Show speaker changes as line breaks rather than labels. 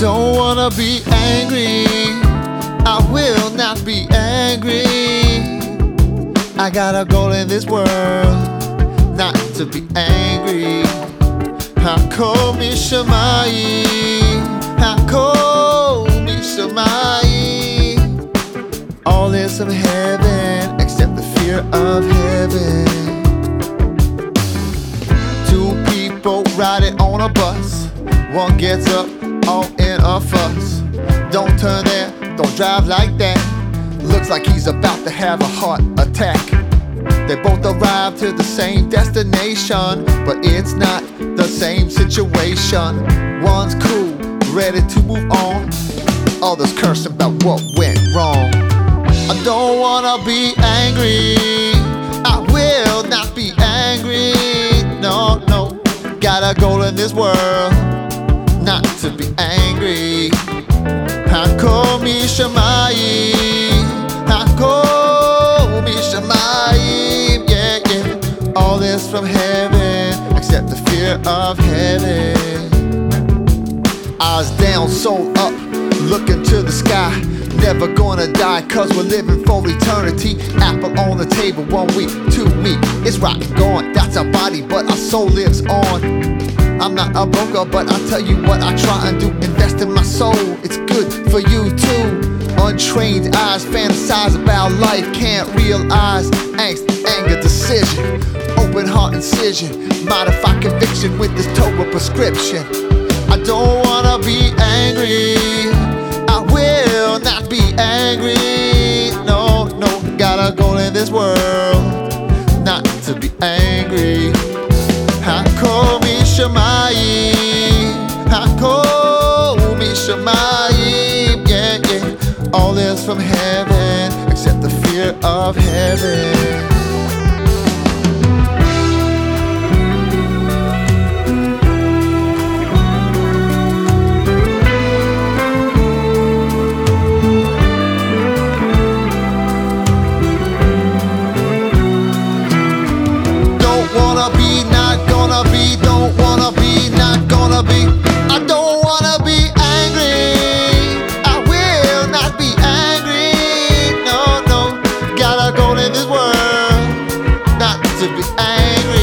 don't wanna be angry. I will not be angry. I got a goal in this world, not to be angry. Hakomi Shamai, Hakomi Shamai. All is from heaven except the fear of heaven. Two people riding on a bus. One gets up, all in a fuss. Don't turn there, don't drive like that. Looks like he's about to have a heart attack. They both arrive to the same destination, but it's not the same situation. One's cool, ready to move on. Others cursing about what went wrong. I don't wanna be angry. I will not be angry. No, no. Got a goal in this world, to be angry. Hakomi Shamai. Hakomi Shamai. Yeah, yeah. All this from heaven, except the fear of heaven. Eyes down, soul up, looking to the sky. Never gonna die, cause we're living for eternity. Apple on the table, one week, two week. It's rockin' gone, that's our body, but our soul lives on. I'm not a broker, but I tell you what I try and do. Invest in my soul, it's good for you too. Untrained eyes fantasize about life, can't realize angst, anger, decision. Open heart incision, modify conviction with this Torah prescription. I don't wanna be angry. I will not be angry. No, no, gotta go in this world, Shamai, yeah, yeah. All is from heaven, except the fear of heaven. To be angry.